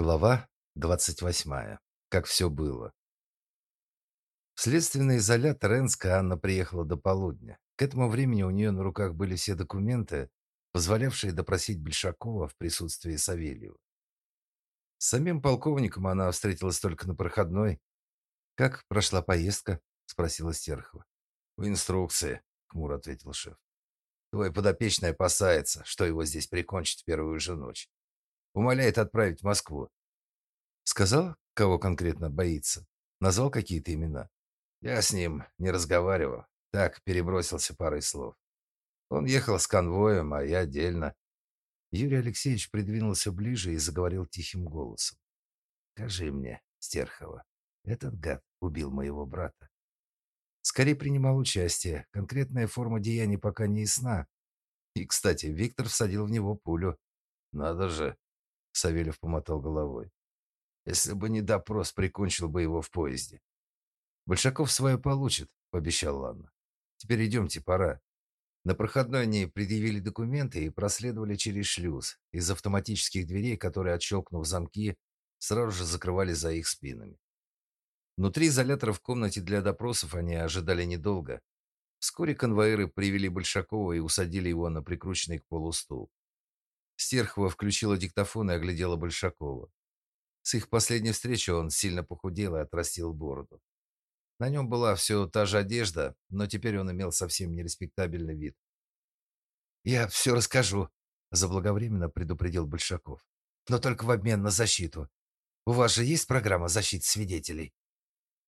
Глава 28. Как все было. В следственный изолятор Энска Анна приехала до полудня. К этому времени у нее на руках были все документы, позволявшие допросить Большакова в присутствии Савельева. С самим полковником она встретилась только на проходной. «Как прошла поездка?» – спросила Стерхова. «В инструкции», – хмуро ответил шеф. «Твой подопечный опасается, что его здесь прикончат в первую же ночь. Умоляет отправить в Москву. Сказал, кого конкретно боится? Назвал какие-то имена? Я с ним не разговаривал. Так, перебросился парой слов. Он ехал с конвоем, а я отдельно. Юрий Алексеевич придвинулся ближе и заговорил тихим голосом. «Скажи мне, Стерхова, этот гад убил моего брата?» Скорее принимал участие. Конкретная форма деяния пока не ясна. И, кстати, Виктор всадил в него пулю. «Надо же!» Савельев помотал головой. Если бы не допрос, прикончил бы его в поезде. Большаков свое получит, пообещала Анна. Теперь идемте, пора. На проходной они предъявили документы и проследовали через шлюз из автоматических дверей, которые, отщелкнув замки, сразу же закрывали за их спинами. Внутри изолятора в комнате для допросов они ожидали недолго. Вскоре конвоиры привели Большакова и усадили его на прикрученный к полу стул. Стерхова включила диктофон и оглядела Большакова. С их последней встречи он сильно похудел и отрастил бороду. На нем была все та же одежда, но теперь он имел совсем нереспектабельный вид. «Я все расскажу», — заблаговременно предупредил Большаков. «Но только в обмен на защиту. У вас же есть программа защиты свидетелей?»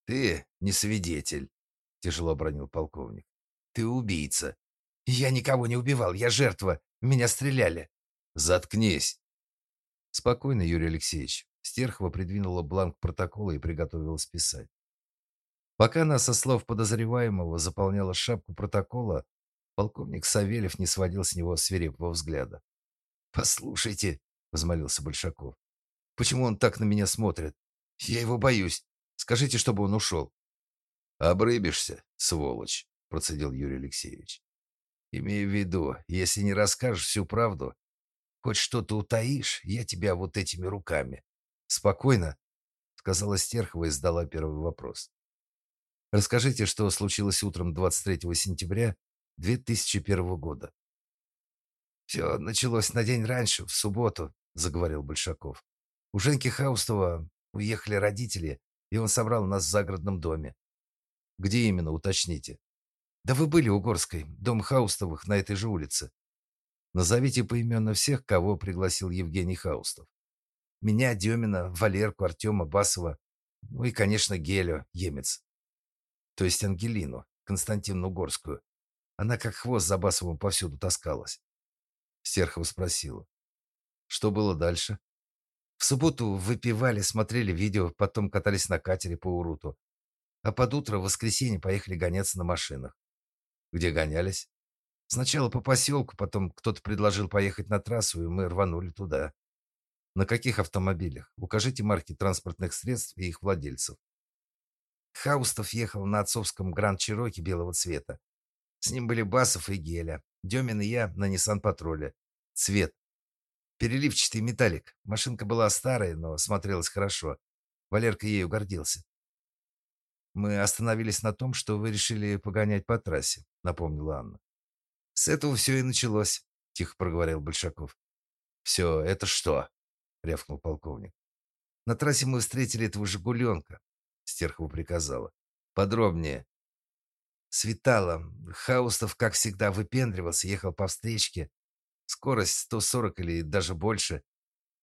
«Ты не свидетель», — тяжело бронил полковник. «Ты убийца». «Я никого не убивал, я жертва. Меня стреляли». Заткнись. Спокойно, Юрий Алексеевич. Стерхова придвинула бланк протокола и приготовилась писать. Пока она со слов подозреваемого заполняла шапку протокола, полковник Савельев не сводил с него свирепого взгляда. «Послушайте», — взмолился Большаков, — «почему он так на меня смотрит? Я его боюсь. Скажите, чтобы он ушел». «Обрыбишься, сволочь», — процедил Юрий Алексеевич. «Имею в виду, если не расскажешь всю правду, Хоть что-то утаишь, я тебя вот этими руками. Спокойно, сказала Стерхова и задала первый вопрос. Расскажите, что случилось утром 23 сентября 2001 года. «Все началось на день раньше, в субботу, заговорил Большаков. У Женьки Хаустова уехали родители, и он собрал нас в загородном доме. Где именно, уточните. Да вы были у Горской, дом Хаустовых на этой же улице. Назовите поименно всех, кого пригласил Евгений Хаустов. Меня, Демина, Валерку, Артема, Басова, ну и, конечно, Гелю, Емец. То есть Ангелину, Константину Горскую. Она как хвост за Басовым повсюду таскалась. Стерхова спросила. Что было дальше? В субботу выпивали, смотрели видео, потом катались на катере по Уруту. А под утро в воскресенье поехали гоняться на машинах. Где гонялись? Сначала по поселку, потом кто-то предложил поехать на трассу, и мы рванули туда. На каких автомобилях? Укажите марки транспортных средств и их владельцев. Хаустов ехал на отцовском Гранд Чироки белого цвета. С ним были Басов и Геля. Демин и я на Ниссан-патруле. Цвет. Переливчатый металлик. Машинка была старая, но смотрелась хорошо. Валерка ею гордился. Мы остановились на том, что вы решили погонять по трассе, напомнила Анна. С этого все и началось, тихо проговорил Большаков. «Все, это что? рявкнул полковник. На трассе мы встретили этого жигуленка, Стерхова приказала. Подробнее. Светало. Хаустов, как всегда, выпендривался, ехал по встречке. Скорость 140 или даже больше.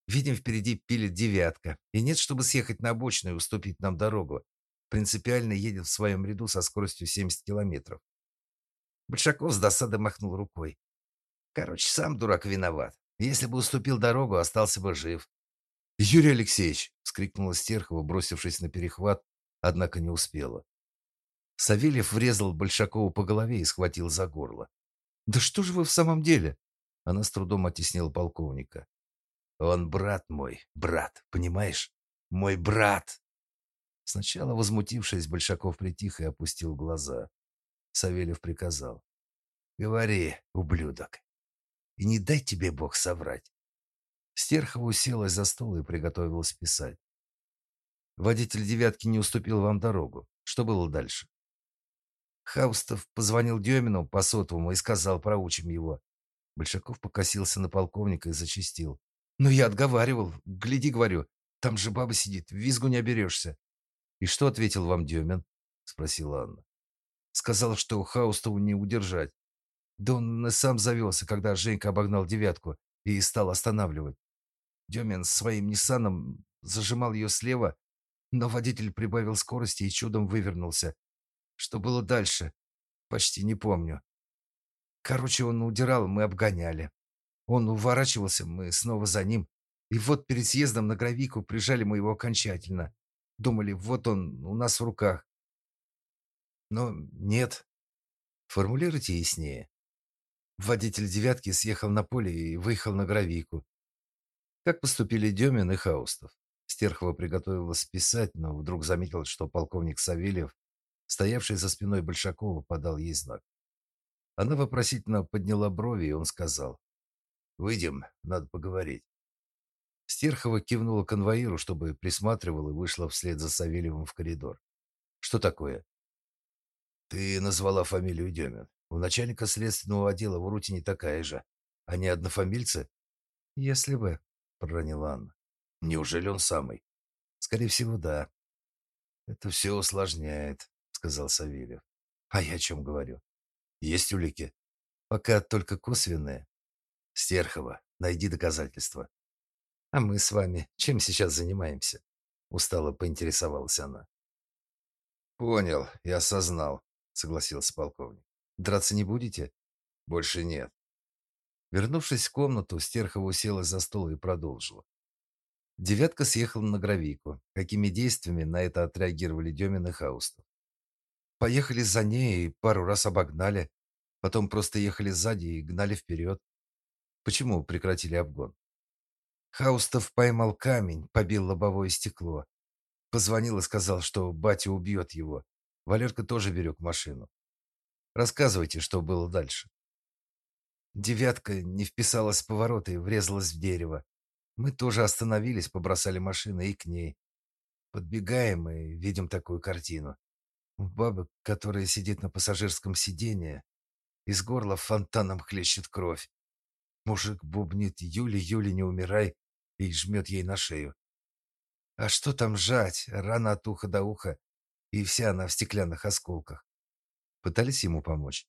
Видим, впереди пилит девятка. И нет, чтобы съехать на обочину и уступить нам дорогу. Принципиально едет в своем ряду со скоростью 70 километров. Большаков с досадой махнул рукой. Короче, сам дурак виноват. Если бы уступил дорогу, остался бы жив. Юрий Алексеевич, вскрикнула Стерхова, бросившись на перехват, однако не успела. Савельев врезал Большакову по голове и схватил за горло. Да что же вы в самом деле? Она с трудом оттеснила полковника. Он брат мой, брат, понимаешь? Мой брат. Сначала возмутившись, Большаков притих и опустил глаза. Савельев приказал. «Говори, ублюдок, и не дай тебе Бог соврать». Стерхова уселась за стол и приготовилась писать. Водитель «девятки» не уступил вам дорогу. Что было дальше? Хаустов позвонил Демину по сотовому и сказал, проучим его. Большаков покосился на полковника и зачистил. «Ну, я отговаривал. Гляди, говорю, там же баба сидит, визгу не оберешься». «И что ответил вам Демин?» — спросила Анна. Сказал, что Хаустову не удержать. Да он сам завелся, когда Женька обогнал девятку и стал останавливать. Демин своим Ниссаном зажимал ее слева, но водитель прибавил скорости и чудом вывернулся. Что было дальше? Почти не помню. Короче, он удирал, мы обгоняли. Он уворачивался, мы снова за ним. И вот перед съездом на Гравику прижали мы его окончательно. Думали, вот он у нас в руках. Но нет. Формулируйте яснее. Водитель «девятки» съехал на поле и выехал на Гравику. Как поступили Демин и Хаустов? Стерхова приготовилась писать, но вдруг заметила, что полковник Савельев, стоявший за спиной Большакова, подал ей знак. Она вопросительно подняла брови, и он сказал: "Выйдем, надо поговорить". Стерхова кивнула конвоиру, чтобы присматривал, и вышла вслед за Савельевым в коридор. "Что такое?" "Ты назвала фамилию Демин. У начальника следственного отдела в Рутине такая же. Они однофамильцы?" "Если бы", проронила Анна. Неужели он самый? Скорее всего, да. Это все усложняет, сказал Савельев. А я о чем говорю? Есть улики? Пока только косвенные. Стерхова, найди доказательства. А мы с вами чем сейчас занимаемся? Устало поинтересовалась она. Понял и осознал, согласился полковник. Драться не будете? Больше нет. Вернувшись в комнату, Стерхова уселась за стол и продолжила. Девятка съехала на Гравийку. Какими действиями на это отреагировали Демин и Хаустов? Поехали за ней и пару раз обогнали. Потом просто ехали сзади и гнали вперед. Почему прекратили обгон? Хаустов поймал камень, побил лобовое стекло. Позвонил и сказал, что батя убьет его. Валерка тоже берег машину. Рассказывайте, что было дальше. Девятка не вписалась в повороты и врезалась в дерево. Мы тоже остановились, побросали машины и к ней. Подбегаем и видим такую картину. Баба, которая сидит на пассажирском сиденье, из горла фонтаном хлещет кровь. Мужик бубнит «Юли, Юли, не умирай!» и жмет ей на шею. А что там жать? Рана от уха до уха, и вся она в стеклянных осколках. Пытались ему помочь?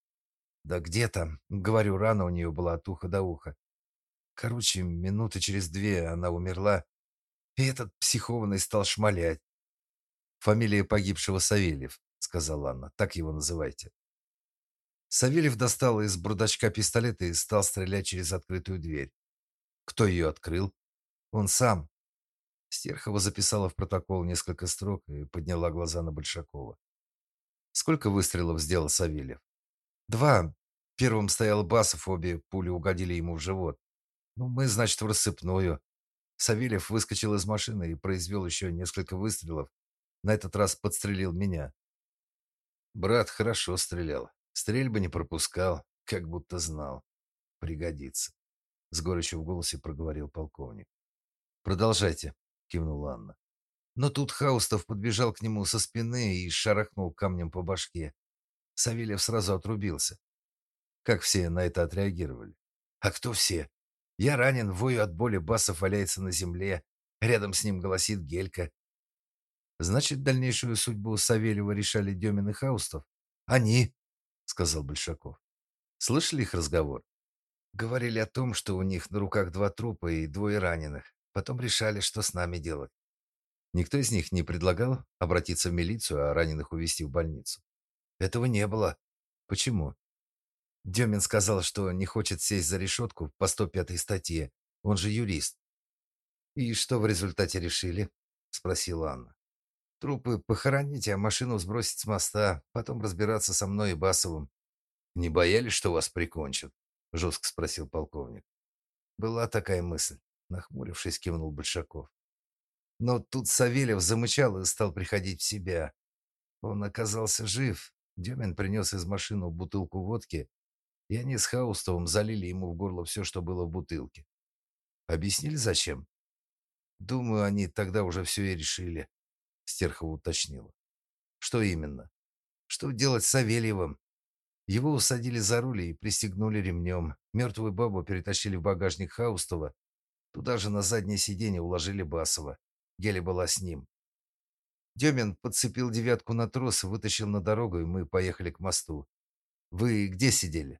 Да где там? Говорю, рана у нее была от уха до уха. Короче, минуты через две она умерла, и этот психованный стал шмалять. Фамилия погибшего Савельев, сказала Анна. Так его называйте. Савельев достал из бардачка пистолет и стал стрелять через открытую дверь. Кто ее открыл? Он сам. Стерхова записала в протокол несколько строк и подняла глаза на Большакова. Сколько выстрелов сделал Савельев? Два. Первым стоял Басов, обе пули угодили ему в живот. Ну, мы, значит, в рассыпную. Савельев выскочил из машины и произвел еще несколько выстрелов. На этот раз подстрелил меня. Брат хорошо стрелял. Стрельбы не пропускал, как будто знал. Пригодится. С горечью в голосе проговорил полковник. Продолжайте, кивнула Анна. Но тут Хаустов подбежал к нему со спины и шарахнул камнем по башке. Савельев сразу отрубился. Как все на это отреагировали? А кто все? Я ранен, вою от боли, Басов валяется на земле. Рядом с ним голосит Гелька. Значит, дальнейшую судьбу Савельева решали Демин и Хаустов? Они, сказал Большаков. Слышали их разговор? Говорили о том, что у них на руках два трупа и двое раненых. Потом решали, что с нами делать. Никто из них не предлагал обратиться в милицию, а раненых увезти в больницу. Этого не было. Почему? Демин сказал, что не хочет сесть за решетку по 105 статье. Он же юрист. И что в результате решили? спросила Анна. Трупы похоронить, а машину сбросить с моста, потом разбираться со мной и Басовым. Не боялись, что вас прикончат? жестко спросил полковник. Была такая мысль, нахмурившись, кивнул Большаков. Но тут Савельев замычал и стал приходить в себя. Он оказался жив. Демин принес из машины бутылку водки и они с Хаустовым залили ему в горло все, что было в бутылке. Объяснили, зачем? Думаю, они тогда уже все и решили, Стерхова уточнила. Что именно? Что делать с Савельевым? Его усадили за руль и пристегнули ремнем. Мертвую бабу перетащили в багажник Хаустова. Туда же на заднее сиденье уложили Басова. Геля была с ним. Демин подцепил девятку на трос, вытащил на дорогу, и мы поехали к мосту. Вы где сидели?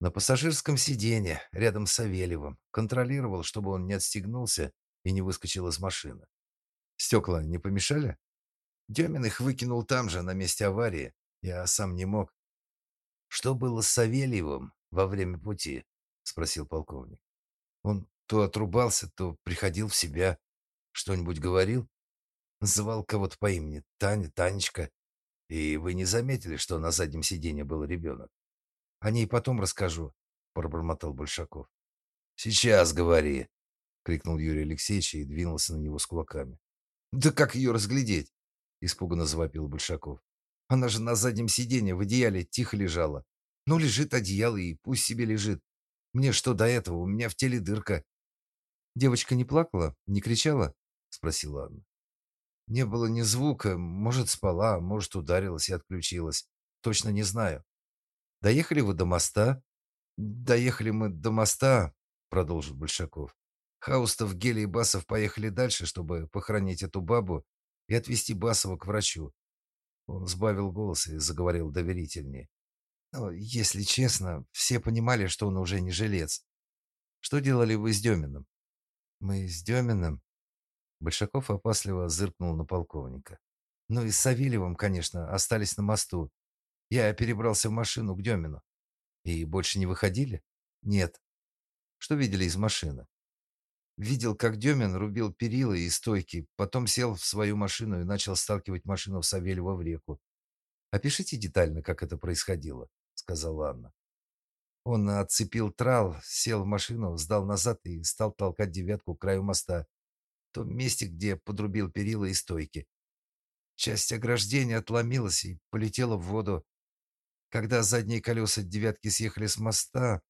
На пассажирском сиденье, рядом с Савельевым. Контролировал, чтобы он не отстегнулся и не выскочил из машины. Стекла не помешали? Демин их выкинул там же, на месте аварии. Я сам не мог. Что было с Савельевым во время пути? спросил полковник. Он то отрубался, то приходил в себя. Что-нибудь говорил? Звал кого-то по имени Таня, Танечка. И вы не заметили, что на заднем сиденье был ребенок? О ней потом расскажу, пробормотал Большаков. Сейчас говори, крикнул Юрий Алексеевич и двинулся на него с кулаками. Да как ее разглядеть? испуганно завопил Большаков. Она же на заднем сиденье в одеяле тихо лежала. Ну, лежит одеяло и пусть себе лежит. Мне что до этого? У меня в теле дырка. Девочка не плакала, не кричала? спросила Анна. Не было ни звука, может, спала, может, ударилась и отключилась. Точно не знаю. Доехали вы до моста? Доехали мы до моста, продолжил Большаков. Хаустов, Гели и Басов поехали дальше, чтобы похоронить эту бабу и отвезти Басова к врачу. Он сбавил голос и заговорил доверительнее. Но, если честно, все понимали, что он уже не жилец. Что делали вы с Деминым? Мы с Деминым Большаков опасливо зыркнул на полковника. Ну и с Савельевым, конечно, остались на мосту. Я перебрался в машину к Демину. И больше не выходили? Нет. Что видели из машины? Видел, как Демин рубил перила и стойки, потом сел в свою машину и начал сталкивать машину Савельева в реку. Опишите детально, как это происходило, сказала Анна. Он отцепил трал, сел в машину, сдал назад и стал толкать девятку к краю моста том месте, где подрубил перила и стойки. Часть ограждения отломилась и полетела в воду. Когда задние колеса девятки съехали с моста,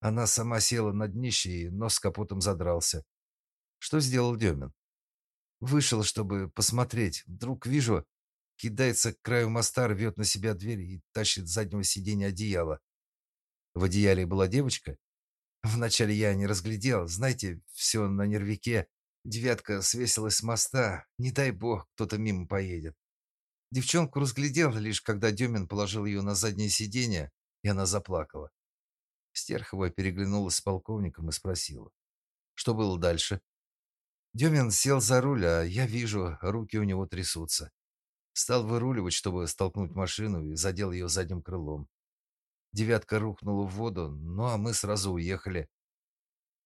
она сама села на днище и нос капотом задрался. Что сделал Демин? Вышел, чтобы посмотреть. Вдруг вижу, кидается к краю моста, рвет на себя дверь и тащит с заднего сиденья одеяло. В одеяле была девочка? Вначале я не разглядел, знаете, все на нервике. Девятка свесилась с моста. Не дай бог, кто-то мимо поедет. Девчонку разглядел лишь, когда Демин положил ее на заднее сиденье, и она заплакала. Стерхова переглянулась с полковником и спросила. Что было дальше? Демин сел за руль, а я вижу, руки у него трясутся. Стал выруливать, чтобы столкнуть машину, и задел ее задним крылом. Девятка рухнула в воду, ну а мы сразу уехали.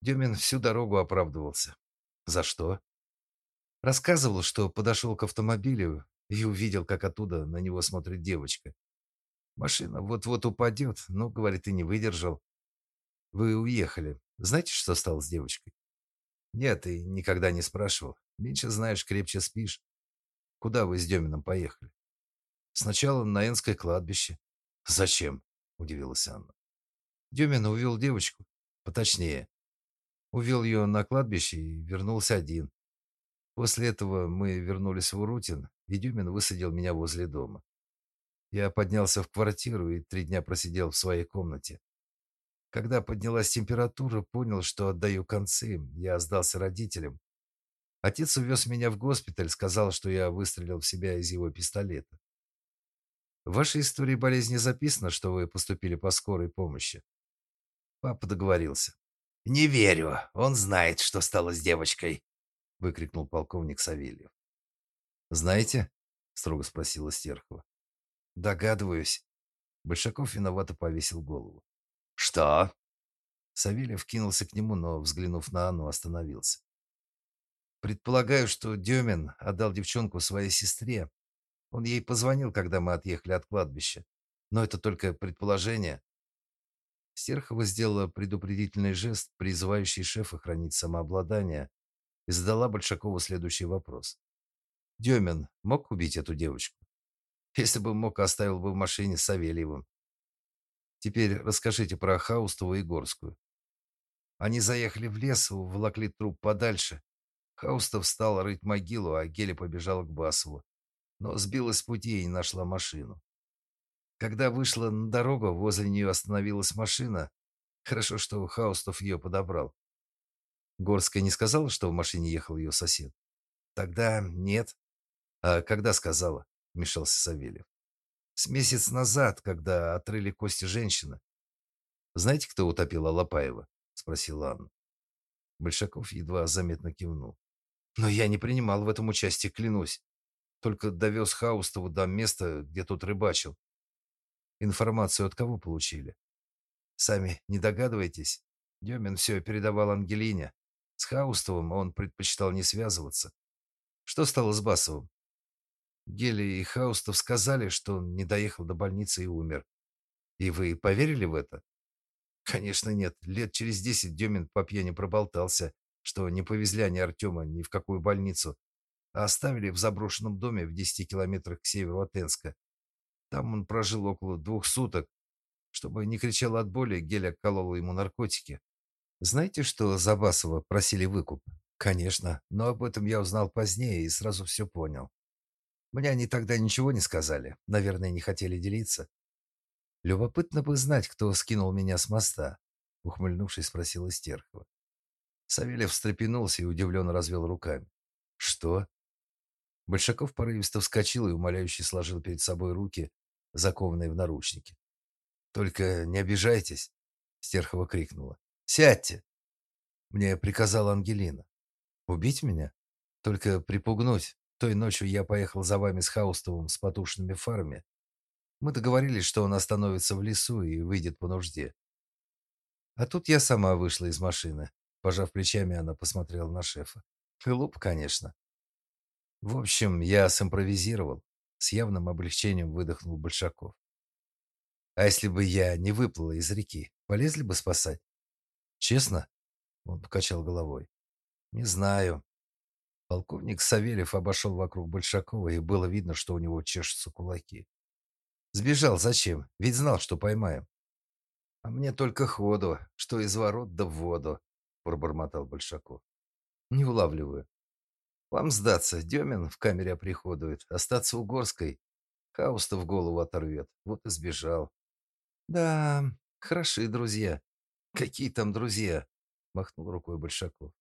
Демин всю дорогу оправдывался. За что? Рассказывал, что подошел к автомобилю и увидел, как оттуда на него смотрит девочка. Машина вот-вот упадет, но, говорит, и не выдержал. Вы уехали. Знаете, что стало с девочкой? Нет, и никогда не спрашивал. Меньше знаешь, крепче спишь. Куда вы с Демином поехали? Сначала на Энское кладбище. Зачем? Удивилась Анна. Демин увел девочку. Поточнее, Увел ее на кладбище и вернулся один. После этого мы вернулись в Урутин, и Дюмин высадил меня возле дома. Я поднялся в квартиру и три дня просидел в своей комнате. Когда поднялась температура, понял, что отдаю концы. Я сдался родителям. Отец увез меня в госпиталь, сказал, что я выстрелил в себя из его пистолета. В вашей истории болезни записано, что вы поступили по скорой помощи. Папа договорился. «Не верю. Он знает, что стало с девочкой», — выкрикнул полковник Савельев. «Знаете?» — строго спросила Стерхова. «Догадываюсь». Большаков виновато повесил голову. «Что?» Савельев кинулся к нему, но, взглянув на Анну, остановился. «Предполагаю, что Демин отдал девчонку своей сестре. Он ей позвонил, когда мы отъехали от кладбища. Но это только предположение. Стерхова сделала предупредительный жест, призывающий шефа хранить самообладание, и задала Большакову следующий вопрос. Демин мог убить эту девочку? Если бы мог, оставил бы в машине с Савельевым. Теперь расскажите про Хаустову и Горскую. Они заехали в лес, уволокли труп подальше. Хаустов стал рыть могилу, а Геля побежала к Басову. Но сбилась с пути и не нашла машину. Когда вышла на дорогу, возле нее остановилась машина. Хорошо, что Хаустов ее подобрал. Горская не сказала, что в машине ехал ее сосед? Тогда нет. А когда сказала? Вмешался Савельев. С месяц назад, когда отрыли кости женщины. Знаете, кто утопил Алапаева? Спросила Анна. Большаков едва заметно кивнул. Но я не принимал в этом участие, клянусь. Только довез Хаустову до места, где тот рыбачил. Информацию от кого получили? Сами не догадываетесь? Демин все передавал Ангелине. С Хаустовым он предпочитал не связываться. Что стало с Басовым? Гели и Хаустов сказали, что он не доехал до больницы и умер. И вы поверили в это? Конечно, нет. Лет через десять Демин по пьяни проболтался, что не повезли они Артема ни в какую больницу, оставили в заброшенном доме в десяти километрах к северу от Энска. Там он прожил около двух суток. Чтобы не кричал от боли, Геля колола ему наркотики. Знаете, что за Басова просили выкуп? Конечно, но об этом я узнал позднее и сразу все понял. Мне они тогда ничего не сказали, наверное, не хотели делиться. Любопытно бы знать, кто скинул меня с моста, ухмыльнувшись, спросил Истерхова. Савельев встрепенулся и удивленно развел руками. Что? Большаков порывисто вскочил и умоляюще сложил перед собой руки, закованные в наручники. Только не обижайтесь, Стерхова крикнула. Сядьте!» Мне приказала Ангелина. «Убить меня? Только припугнуть. Той ночью я поехал за вами с Хаустовым с потушенными фарами. Мы договорились, что он остановится в лесу и выйдет по нужде. А тут я сама вышла из машины. Пожав плечами, она посмотрела на шефа. Глуп, конечно. В общем, я симпровизировал. С явным облегчением выдохнул Большаков. А если бы я не выплыла из реки, полезли бы спасать? Честно? Он покачал головой. Не знаю. Полковник Савельев обошел вокруг Большакова, и было видно, что у него чешутся кулаки. Сбежал зачем? Ведь знал, что поймаем. А мне только ходу, что из ворот да в воду, пробормотал Большаков. Не улавливаю. Вам сдаться, Демин в камере оприходует, остаться у Горской. Хауста в голову оторвет. Вот и сбежал. Да, хороши друзья. Какие там друзья? махнул рукой Большаков.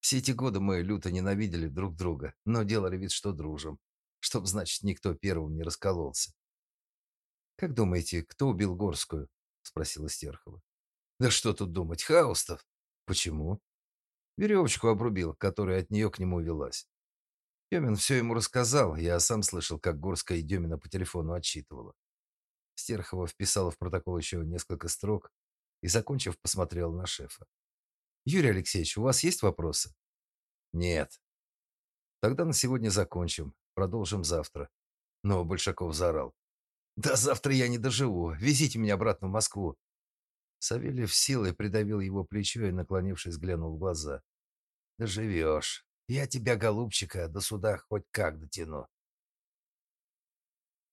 Все эти годы мы люто ненавидели друг друга, но делали вид, что дружим, чтоб, значит, никто первым не раскололся. Как думаете, кто убил Горскую? спросила Стерхова. Да что тут думать, Хаустов. Почему? Веревочку обрубил, которая от нее к нему велась. Демин все ему рассказал, я сам слышал, как Горская и Демина по телефону отчитывала. Стерхова вписала в протокол еще несколько строк, и, закончив, посмотрел на шефа. «Юрий Алексеевич, у вас есть вопросы?» «Нет». «Тогда на сегодня закончим. Продолжим завтра». Но Большаков заорал. «Да завтра я не доживу. Везите меня обратно в Москву». Савельев силой придавил его плечо и, наклонившись, глянул в глаза. «Доживешь. Я тебя, голубчика, до суда хоть как дотяну».